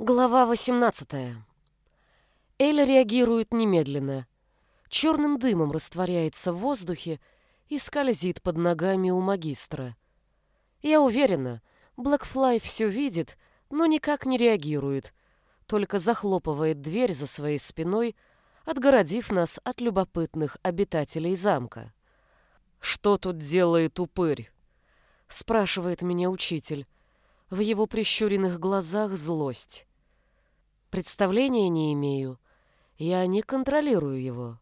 Глава 18. Эль реагирует немедленно. Черным дымом растворяется в воздухе и скользит под ногами у магистра. Я уверена, Блэкфлай все видит, но никак не реагирует, только захлопывает дверь за своей спиной, отгородив нас от любопытных обитателей замка. «Что тут делает упырь?» — спрашивает меня учитель. В его прищуренных глазах злость. Представления не имею. Я не контролирую его.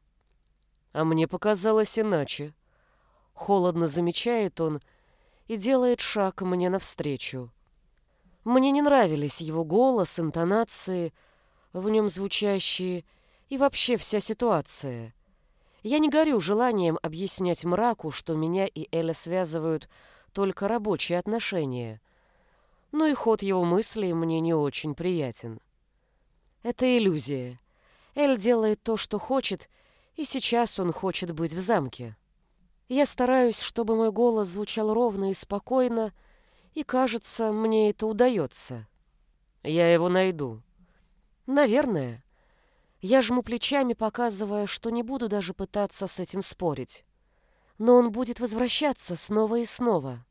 А мне показалось иначе. Холодно замечает он и делает шаг мне навстречу. Мне не нравились его голос, интонации, в нем звучащие и вообще вся ситуация. Я не горю желанием объяснять мраку, что меня и Эля связывают только рабочие отношения. Но и ход его мыслей мне не очень приятен. Это иллюзия. Эль делает то, что хочет, и сейчас он хочет быть в замке. Я стараюсь, чтобы мой голос звучал ровно и спокойно, и, кажется, мне это удается. Я его найду. Наверное. Я жму плечами, показывая, что не буду даже пытаться с этим спорить. Но он будет возвращаться снова и снова.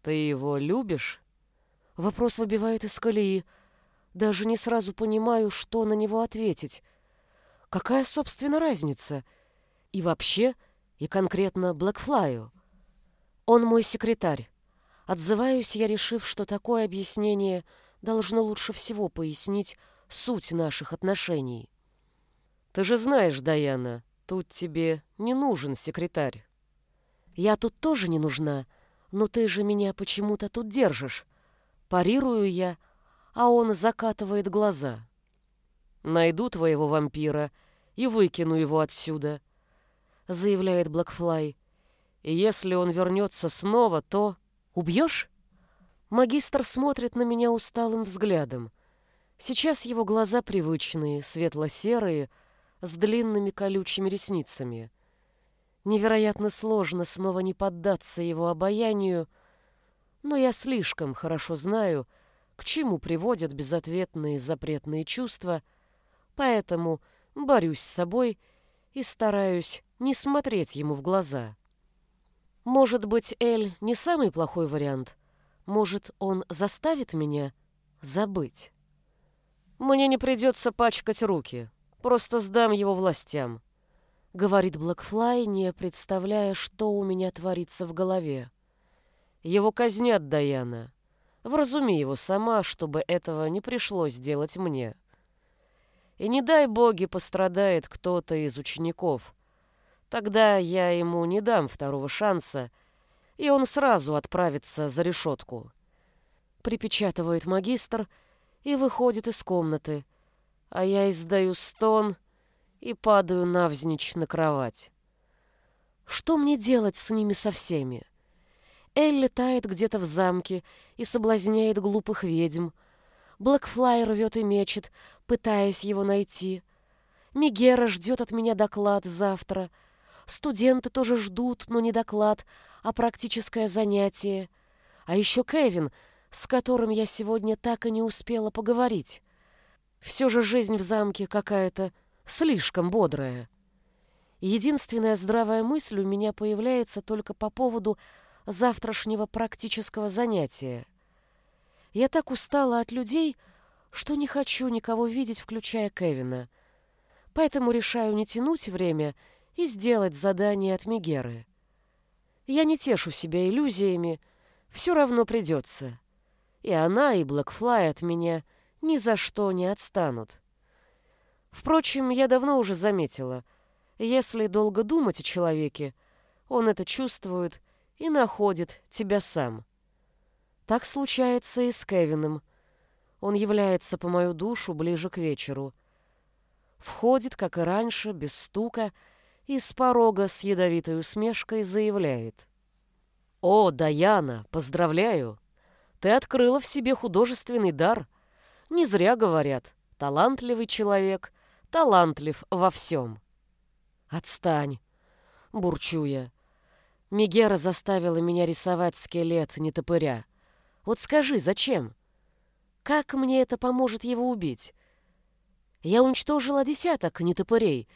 Ты его любишь? Вопрос выбивает из колеи, даже не сразу понимаю, что на него ответить. Какая, собственно, разница? И вообще, и конкретно Блэкфлаю. Он мой секретарь. Отзываюсь я, решив, что такое объяснение должно лучше всего пояснить суть наших отношений. Ты же знаешь, Даяна, тут тебе не нужен секретарь. Я тут тоже не нужна, но ты же меня почему-то тут держишь. Парирую я, а он закатывает глаза. «Найду твоего вампира и выкину его отсюда», — заявляет Блэкфлай. «И если он вернется снова, то...» «Убьешь?» Магистр смотрит на меня усталым взглядом. Сейчас его глаза привычные, светло-серые, с длинными колючими ресницами. Невероятно сложно снова не поддаться его обаянию, но я слишком хорошо знаю, к чему приводят безответные запретные чувства, поэтому борюсь с собой и стараюсь не смотреть ему в глаза. Может быть, Эль не самый плохой вариант. Может, он заставит меня забыть. Мне не придется пачкать руки. Просто сдам его властям. Говорит Блэкфлай, не представляя, что у меня творится в голове. Его казнят, Даяна. Вразуми его сама, чтобы этого не пришлось делать мне. И не дай боги пострадает кто-то из учеников. Тогда я ему не дам второго шанса, и он сразу отправится за решетку. Припечатывает магистр и выходит из комнаты, а я издаю стон и падаю навзничь на кровать. Что мне делать с ними со всеми? Эль летает где-то в замке и соблазняет глупых ведьм. Блэкфлай рвет и мечет, пытаясь его найти. Мигера ждет от меня доклад завтра. Студенты тоже ждут, но не доклад, а практическое занятие. А еще Кевин, с которым я сегодня так и не успела поговорить. Все же жизнь в замке какая-то слишком бодрая. Единственная здравая мысль у меня появляется только по поводу завтрашнего практического занятия. Я так устала от людей, что не хочу никого видеть, включая Кевина. Поэтому решаю не тянуть время и сделать задание от Мегеры. Я не тешу себя иллюзиями, все равно придется. И она, и Блэкфлай от меня ни за что не отстанут. Впрочем, я давно уже заметила, если долго думать о человеке, он это чувствует и находит тебя сам. Так случается и с Кевином. Он является по мою душу ближе к вечеру. Входит, как и раньше, без стука, и с порога с ядовитой усмешкой заявляет. «О, Даяна, поздравляю! Ты открыла в себе художественный дар. Не зря говорят, талантливый человек, талантлив во всем». «Отстань!» — бурчу я. Мегера заставила меня рисовать скелет нетопыря. Вот скажи, зачем? Как мне это поможет его убить? Я уничтожила десяток нетопырей,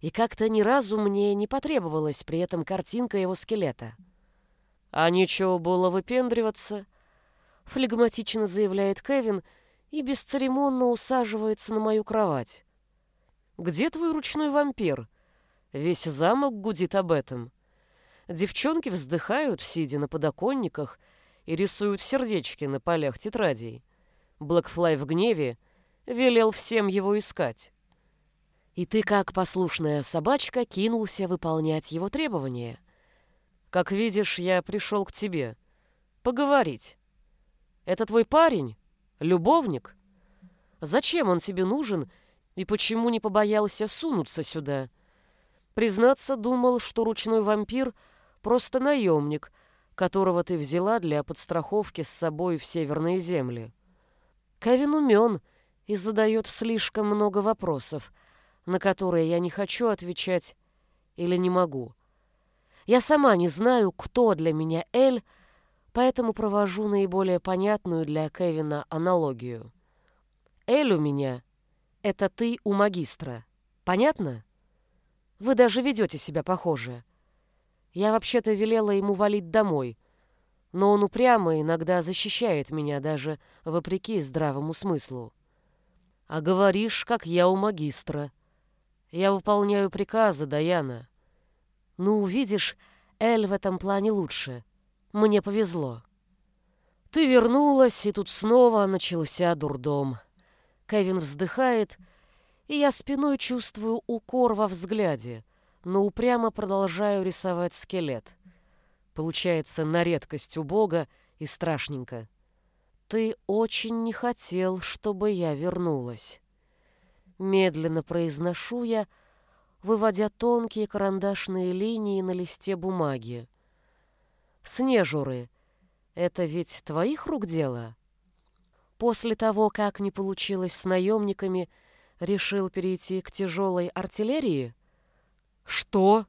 и как-то ни разу мне не потребовалась при этом картинка его скелета. А нечего было выпендриваться, флегматично заявляет Кевин и бесцеремонно усаживается на мою кровать. Где твой ручной вампир? Весь замок гудит об этом. Девчонки вздыхают, сидя на подоконниках, и рисуют сердечки на полях тетрадей. Блэкфлай в гневе велел всем его искать. И ты, как послушная собачка, кинулся выполнять его требования. Как видишь, я пришел к тебе. Поговорить. Это твой парень? Любовник? Зачем он тебе нужен и почему не побоялся сунуться сюда?» Признаться, думал, что ручной вампир — просто наемник, которого ты взяла для подстраховки с собой в северные земли. Кевин умен и задает слишком много вопросов, на которые я не хочу отвечать или не могу. Я сама не знаю, кто для меня Эль, поэтому провожу наиболее понятную для Кевина аналогию. Эль у меня — это ты у магистра. Понятно? Вы даже ведете себя похоже. Я вообще-то велела ему валить домой, но он упрямо иногда защищает меня даже вопреки здравому смыслу. А говоришь, как я у магистра. Я выполняю приказы, Даяна. Ну, видишь, Эль в этом плане лучше. Мне повезло. Ты вернулась, и тут снова начался дурдом. Кевин вздыхает и я спиной чувствую укор во взгляде, но упрямо продолжаю рисовать скелет. Получается на редкость убого и страшненько. «Ты очень не хотел, чтобы я вернулась». Медленно произношу я, выводя тонкие карандашные линии на листе бумаги. «Снежуры, это ведь твоих рук дело?» После того, как не получилось с наемниками, решил перейти к тяжелой артиллерии? Что?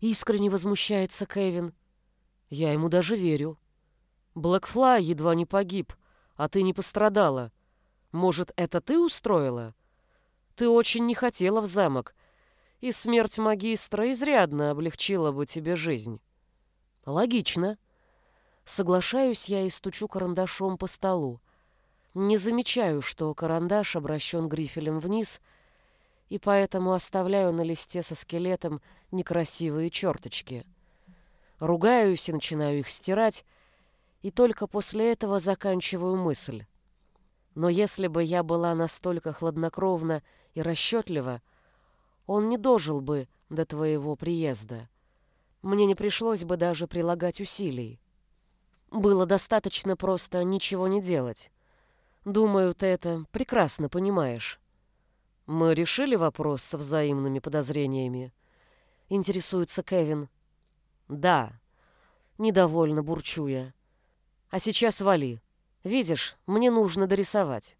Искренне возмущается Кевин. Я ему даже верю. Блэкфлай едва не погиб, а ты не пострадала. Может, это ты устроила? Ты очень не хотела в замок, и смерть магистра изрядно облегчила бы тебе жизнь. Логично. Соглашаюсь я и стучу карандашом по столу. Не замечаю, что карандаш обращен грифелем вниз, и поэтому оставляю на листе со скелетом некрасивые черточки. Ругаюсь и начинаю их стирать, и только после этого заканчиваю мысль. Но если бы я была настолько хладнокровна и расчетлива, он не дожил бы до твоего приезда. Мне не пришлось бы даже прилагать усилий. Было достаточно просто ничего не делать. Думаю, ты это прекрасно понимаешь. Мы решили вопрос со взаимными подозрениями. Интересуется Кевин. Да. Недовольно бурчу я. А сейчас вали. Видишь, мне нужно дорисовать.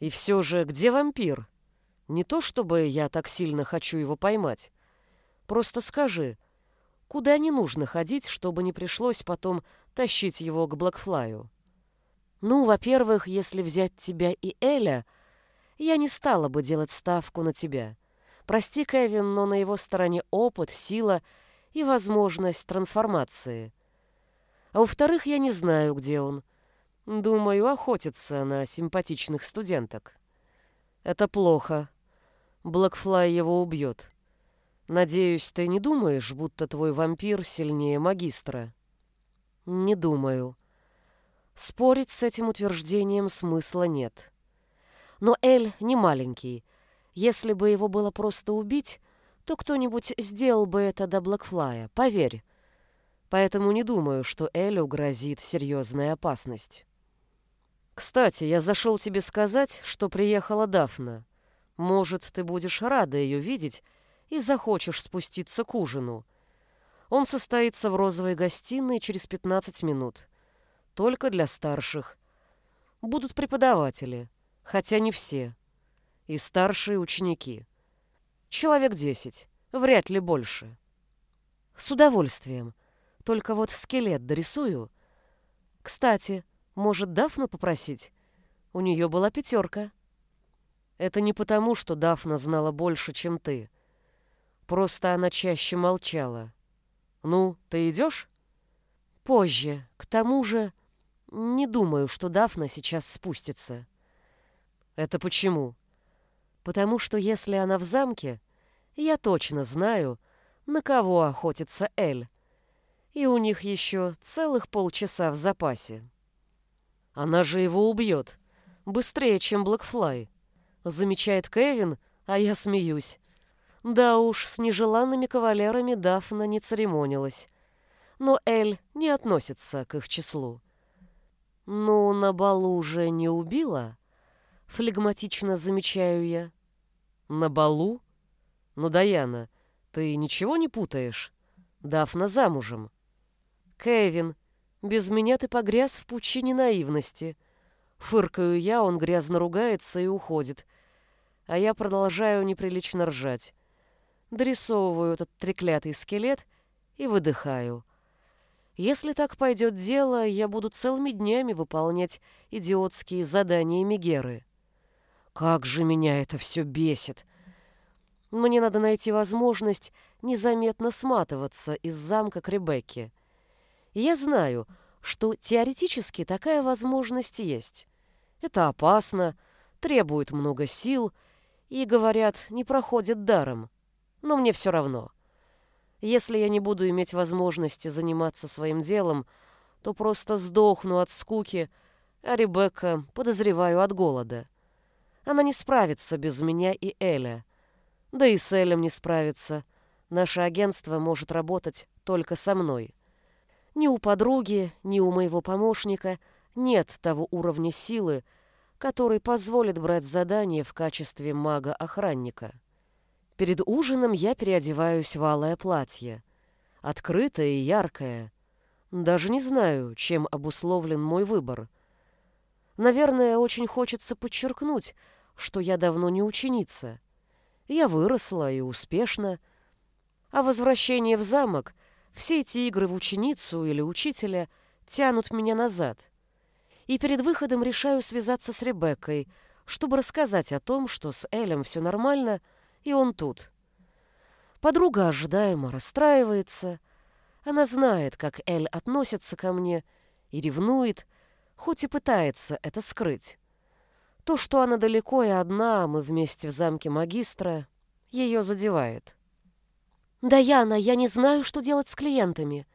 И все же, где вампир? Не то чтобы я так сильно хочу его поймать. Просто скажи, куда не нужно ходить, чтобы не пришлось потом тащить его к Блэкфлаю? Ну, во-первых, если взять тебя и Эля, я не стала бы делать ставку на тебя. Прости, Кевин, но на его стороне опыт, сила и возможность трансформации. А во-вторых, я не знаю, где он. Думаю, охотится на симпатичных студенток. Это плохо. Блэкфлай его убьет. Надеюсь, ты не думаешь, будто твой вампир сильнее магистра? Не думаю. Спорить с этим утверждением смысла нет. Но Эль не маленький. Если бы его было просто убить, то кто-нибудь сделал бы это до Блэкфлая, поверь. Поэтому не думаю, что Элю грозит серьезная опасность. Кстати, я зашел тебе сказать, что приехала Дафна. Может, ты будешь рада ее видеть и захочешь спуститься к ужину. Он состоится в розовой гостиной через 15 минут только для старших. Будут преподаватели, хотя не все. И старшие ученики. Человек десять, вряд ли больше. С удовольствием. Только вот скелет дорисую. Кстати, может, Дафну попросить? У нее была пятерка. Это не потому, что Дафна знала больше, чем ты. Просто она чаще молчала. Ну, ты идешь? Позже. К тому же, не думаю, что Дафна сейчас спустится. Это почему? Потому что если она в замке, я точно знаю, на кого охотится Эль. И у них еще целых полчаса в запасе. Она же его убьет. Быстрее, чем Блэкфлай. Замечает Кевин, а я смеюсь. Да уж, с нежеланными кавалерами Дафна не церемонилась. Но Эль не относится к их числу. «Ну, на балу уже не убила?» Флегматично замечаю я. «На балу? Ну, Даяна, ты ничего не путаешь? Дафна замужем». «Кевин, без меня ты погряз в пучине наивности». Фыркаю я, он грязно ругается и уходит. А я продолжаю неприлично ржать. Дорисовываю этот треклятый скелет и выдыхаю. Если так пойдет дело, я буду целыми днями выполнять идиотские задания Мегеры. Как же меня это все бесит! Мне надо найти возможность незаметно сматываться из замка к Ребекке. Я знаю, что теоретически такая возможность есть. Это опасно, требует много сил и, говорят, не проходит даром. Но мне все равно. Если я не буду иметь возможности заниматься своим делом, то просто сдохну от скуки, а Ребекка, подозреваю, от голода. Она не справится без меня и Эля. Да и с Элем не справится. Наше агентство может работать только со мной. Ни у подруги, ни у моего помощника нет того уровня силы, который позволит брать задание в качестве мага-охранника. Перед ужином я переодеваюсь в алое платье. Открытое и яркое. Даже не знаю, чем обусловлен мой выбор. Наверное, очень хочется подчеркнуть, что я давно не ученица. Я выросла и успешна. А возвращение в замок — все эти игры в ученицу или учителя тянут меня назад. И перед выходом решаю связаться с Ребеккой, чтобы рассказать о том, что с Элем все нормально, и он тут. Подруга ожидаемо расстраивается. Она знает, как Эль относится ко мне, и ревнует, хоть и пытается это скрыть. То, что она далеко и одна, а мы вместе в замке магистра, ее задевает. «Даяна, я не знаю, что делать с клиентами.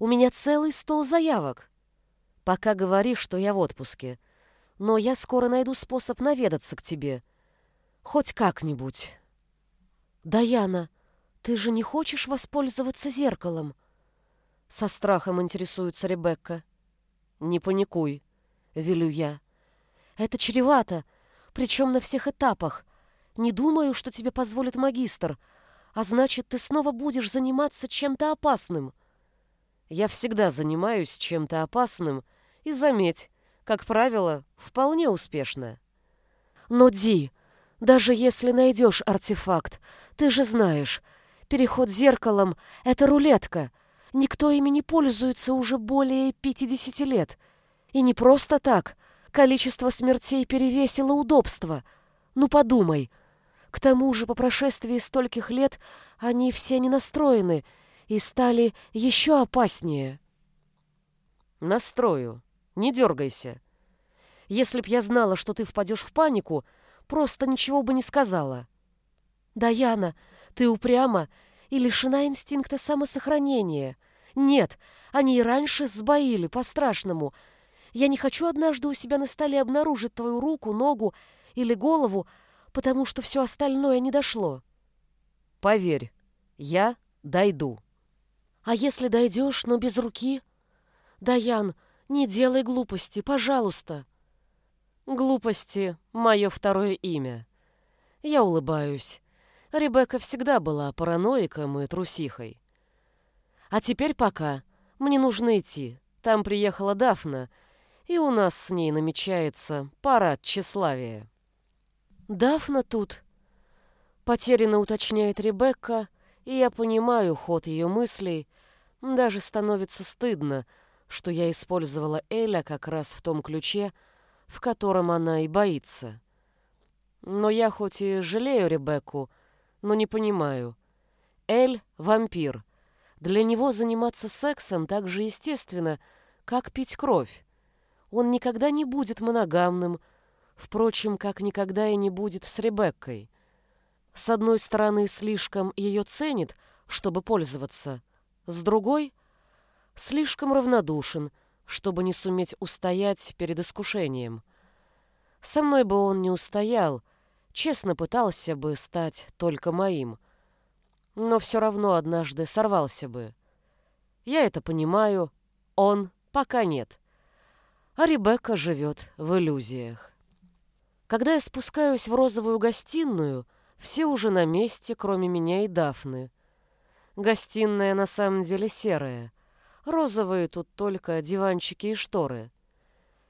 У меня целый стол заявок». «Пока говоришь, что я в отпуске. Но я скоро найду способ наведаться к тебе. Хоть как-нибудь». «Даяна, ты же не хочешь воспользоваться зеркалом?» Со страхом интересуется Ребекка. «Не паникуй», — велю я. «Это чревато, причем на всех этапах. Не думаю, что тебе позволит магистр, а значит, ты снова будешь заниматься чем-то опасным. Я всегда занимаюсь чем-то опасным, и заметь, как правило, вполне успешно. Но, Ди, даже если найдешь артефакт, ты же знаешь, переход зеркалом — это рулетка. Никто ими не пользуется уже более 50 лет. И не просто так. Количество смертей перевесило удобство. Ну подумай — к тому же по прошествии стольких лет они все не настроены и стали еще опаснее. Настрою. Не дергайся. Если б я знала, что ты впадешь в панику, просто ничего бы не сказала. Даяна, ты упряма и лишена инстинкта самосохранения. Нет, они и раньше сбоили по-страшному. Я не хочу однажды у себя на столе обнаружить твою руку, ногу или голову, потому что все остальное не дошло. Поверь, я дойду. А если дойдешь, но без руки? Даян, не делай глупости, пожалуйста. Глупости — мое второе имя. Я улыбаюсь. Ребекка всегда была параноиком и трусихой. А теперь пока. Мне нужно идти. Там приехала Дафна, и у нас с ней намечается парад тщеславия. «Дафна тут», — потерянно уточняет Ребекка, и я понимаю ход ее мыслей. Даже становится стыдно, что я использовала Эля как раз в том ключе, в котором она и боится. Но я хоть и жалею Ребекку, но не понимаю. Эль — вампир. Для него заниматься сексом так же естественно, как пить кровь. Он никогда не будет моногамным, впрочем, как никогда и не будет с Ребеккой. С одной стороны, слишком ее ценит, чтобы пользоваться, с другой — слишком равнодушен, чтобы не суметь устоять перед искушением. Со мной бы он не устоял, честно пытался бы стать только моим, но все равно однажды сорвался бы. Я это понимаю, он пока нет. А Ребекка живет в иллюзиях. Когда я спускаюсь в розовую гостиную, все уже на месте, кроме меня и Дафны. Гостиная на самом деле серая. Розовые тут только диванчики и шторы.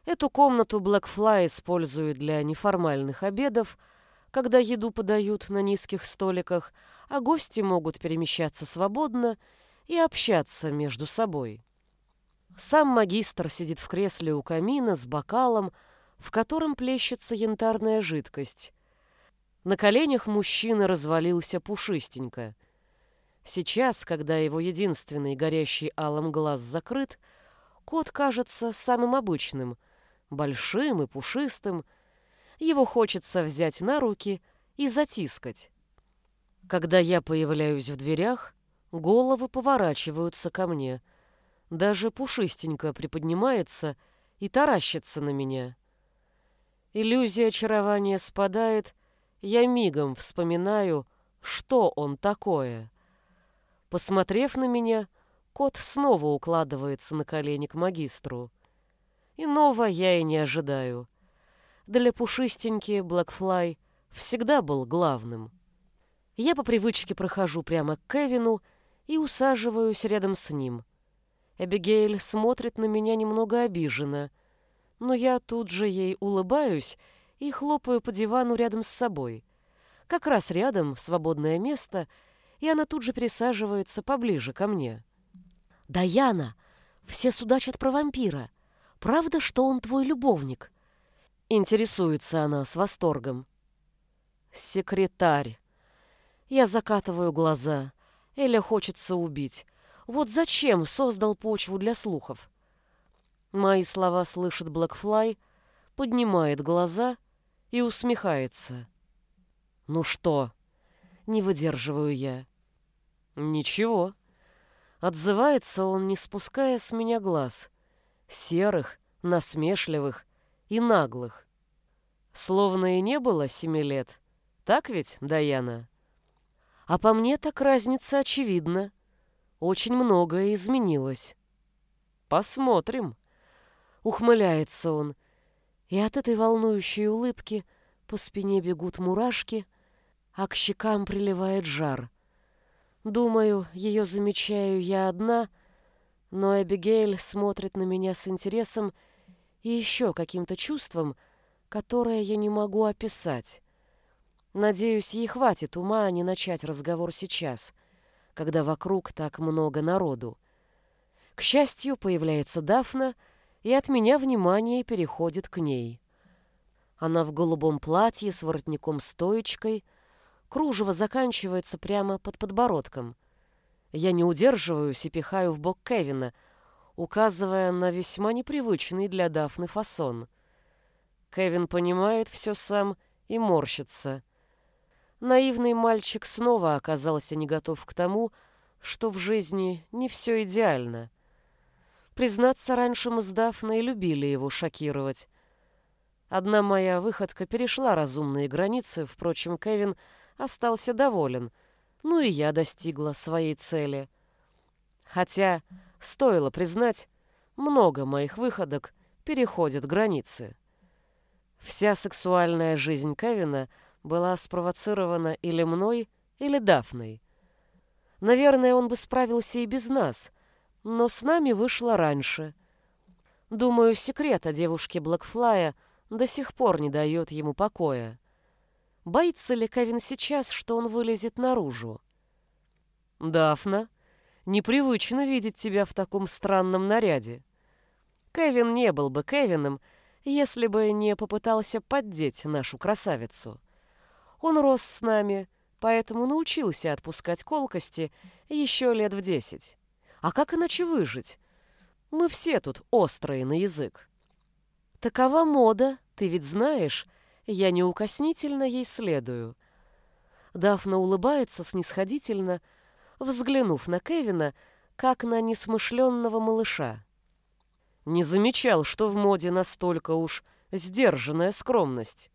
Эту комнату Blackfly используют для неформальных обедов, когда еду подают на низких столиках, а гости могут перемещаться свободно и общаться между собой. Сам магистр сидит в кресле у камина с бокалом, в котором плещется янтарная жидкость. На коленях мужчины развалился пушистенько. Сейчас, когда его единственный горящий алым глаз закрыт, кот кажется самым обычным, большим и пушистым. Его хочется взять на руки и затискать. Когда я появляюсь в дверях, головы поворачиваются ко мне. Даже пушистенько приподнимается и таращится на меня. Иллюзия очарования спадает, я мигом вспоминаю, что он такое. Посмотрев на меня, кот снова укладывается на колени к магистру. Иного я и не ожидаю. Для пушистеньки Блэкфлай всегда был главным. Я по привычке прохожу прямо к Кевину и усаживаюсь рядом с ним. Эбигейль смотрит на меня немного обиженно, но я тут же ей улыбаюсь и хлопаю по дивану рядом с собой. Как раз рядом свободное место — и она тут же пересаживается поближе ко мне. «Даяна, все судачат про вампира. Правда, что он твой любовник?» Интересуется она с восторгом. «Секретарь». Я закатываю глаза. Эля хочется убить. Вот зачем создал почву для слухов? Мои слова слышит Блэкфлай, поднимает глаза и усмехается. «Ну что?» Не выдерживаю я. Ничего. Отзывается он, не спуская с меня глаз. Серых, насмешливых и наглых. Словно и не было семи лет. Так ведь, Даяна? А по мне так разница очевидна. Очень многое изменилось. Посмотрим. Ухмыляется он. И от этой волнующей улыбки по спине бегут мурашки, а к щекам приливает жар. Думаю, ее замечаю я одна, но Эбигейль смотрит на меня с интересом и еще каким-то чувством, которое я не могу описать. Надеюсь, ей хватит ума не начать разговор сейчас, когда вокруг так много народу. К счастью, появляется Дафна, и от меня внимание переходит к ней. Она в голубом платье с воротником-стоечкой — Кружево заканчивается прямо под подбородком. Я не удерживаюсь и пихаю в бок Кевина, указывая на весьма непривычный для Дафны фасон. Кевин понимает все сам и морщится. Наивный мальчик снова оказался не готов к тому, что в жизни не все идеально. Признаться, раньше мы с Дафной любили его шокировать. Одна моя выходка перешла разумные границы, впрочем, Кевин — остался доволен. Ну и я достигла своей цели. Хотя, стоило признать, много моих выходок переходит границы. Вся сексуальная жизнь Кевина была спровоцирована или мной, или Дафной. Наверное, он бы справился и без нас, но с нами вышло раньше. Думаю, секрет о девушке Блэкфлая до сих пор не дает ему покоя. Боится ли Кевин сейчас, что он вылезет наружу? «Дафна, непривычно видеть тебя в таком странном наряде». Кевин не был бы Кевином, если бы не попытался поддеть нашу красавицу. Он рос с нами, поэтому научился отпускать колкости еще лет в десять. А как иначе выжить? Мы все тут острые на язык. Такова мода, ты ведь знаешь, я неукоснительно ей следую. Дафна улыбается снисходительно, взглянув на Кевина, как на несмышленного малыша. Не замечал, что в моде настолько уж сдержанная скромность.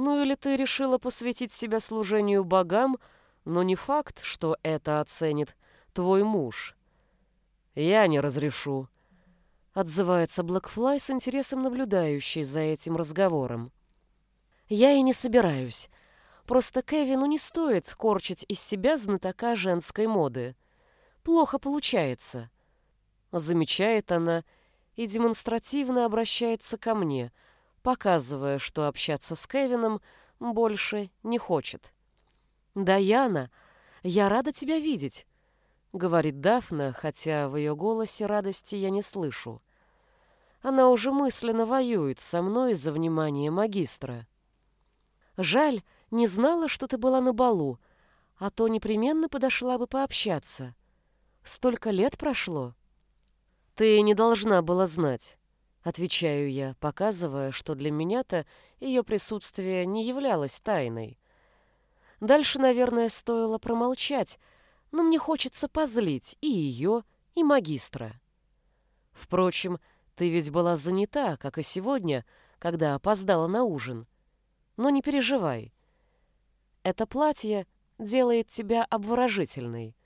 Ну или ты решила посвятить себя служению богам, но не факт, что это оценит твой муж. Я не разрешу. Отзывается Блэкфлай с интересом наблюдающий за этим разговором. Я и не собираюсь. Просто Кевину не стоит корчить из себя знатока женской моды. Плохо получается. Замечает она и демонстративно обращается ко мне, показывая, что общаться с Кевином больше не хочет. «Даяна, я рада тебя видеть», — говорит Дафна, хотя в ее голосе радости я не слышу. Она уже мысленно воюет со мной за внимание магистра. «Жаль, не знала, что ты была на балу, а то непременно подошла бы пообщаться. Столько лет прошло. Ты не должна была знать, отвечаю я, показывая, что для меня-то ее присутствие не являлось тайной. Дальше, наверное, стоило промолчать, но мне хочется позлить и ее, и магистра. Впрочем, ты ведь была занята, как и сегодня, когда опоздала на ужин. Но не переживай. Это платье делает тебя обворожительной.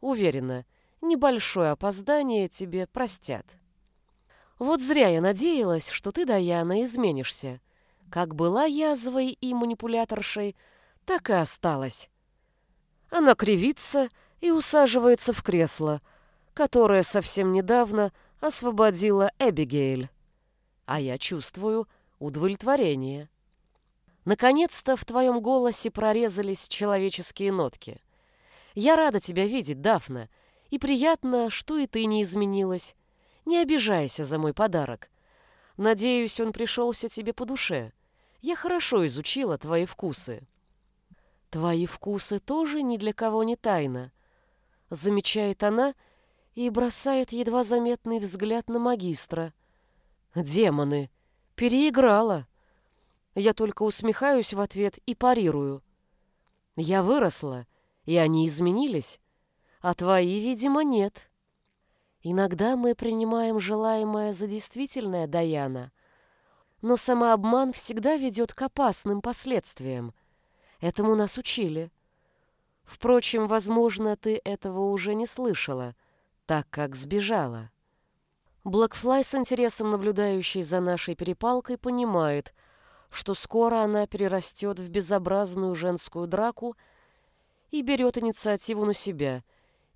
Уверена, небольшое опоздание тебе простят. Вот зря я надеялась, что ты, Даяна, изменишься. Как была язвой и манипуляторшей, так и осталась. Она кривится и усаживается в кресло, которое совсем недавно освободила Эбигейль. А я чувствую удовлетворение. Наконец-то в твоем голосе прорезались человеческие нотки. Я рада тебя видеть, Дафна, и приятно, что и ты не изменилась. Не обижайся за мой подарок. Надеюсь, он пришелся тебе по душе. Я хорошо изучила твои вкусы. Твои вкусы тоже ни для кого не тайна, замечает она и бросает едва заметный взгляд на магистра. Демоны, переиграла. Я только усмехаюсь в ответ и парирую. Я выросла, и они изменились, а твои, видимо, нет. Иногда мы принимаем желаемое за действительное, Даяна, но самообман всегда ведет к опасным последствиям. Этому нас учили. Впрочем, возможно, ты этого уже не слышала, так как сбежала. Блэкфлай с интересом наблюдающий за нашей перепалкой понимает — что скоро она перерастет в безобразную женскую драку и берет инициативу на себя,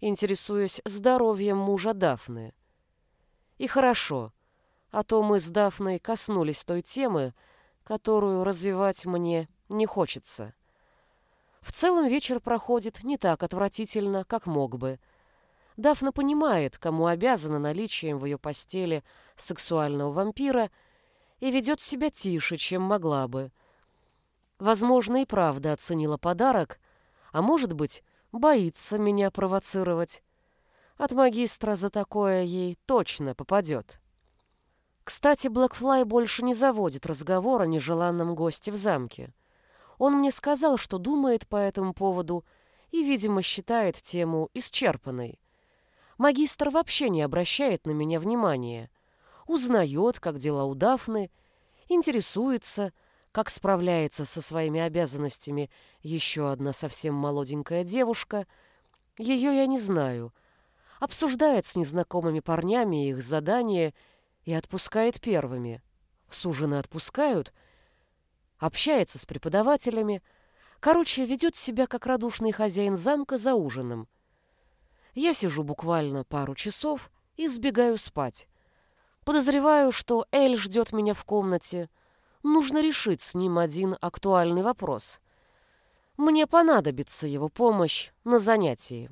интересуясь здоровьем мужа Дафны. И хорошо, а то мы с Дафной коснулись той темы, которую развивать мне не хочется. В целом вечер проходит не так отвратительно, как мог бы. Дафна понимает, кому обязана наличием в ее постели сексуального вампира – и ведет себя тише, чем могла бы. Возможно, и правда оценила подарок, а может быть, боится меня провоцировать. От магистра за такое ей точно попадет. Кстати, Блэкфлай больше не заводит разговор о нежеланном госте в замке. Он мне сказал, что думает по этому поводу и, видимо, считает тему исчерпанной. Магистр вообще не обращает на меня внимания узнает, как дела у Дафны, интересуется, как справляется со своими обязанностями еще одна совсем молоденькая девушка. Ее я не знаю. Обсуждает с незнакомыми парнями их задания и отпускает первыми. Сужены отпускают, общается с преподавателями, короче, ведет себя как радушный хозяин замка за ужином. Я сижу буквально пару часов и сбегаю спать. Подозреваю, что Эль ждет меня в комнате. Нужно решить с ним один актуальный вопрос. Мне понадобится его помощь на занятии.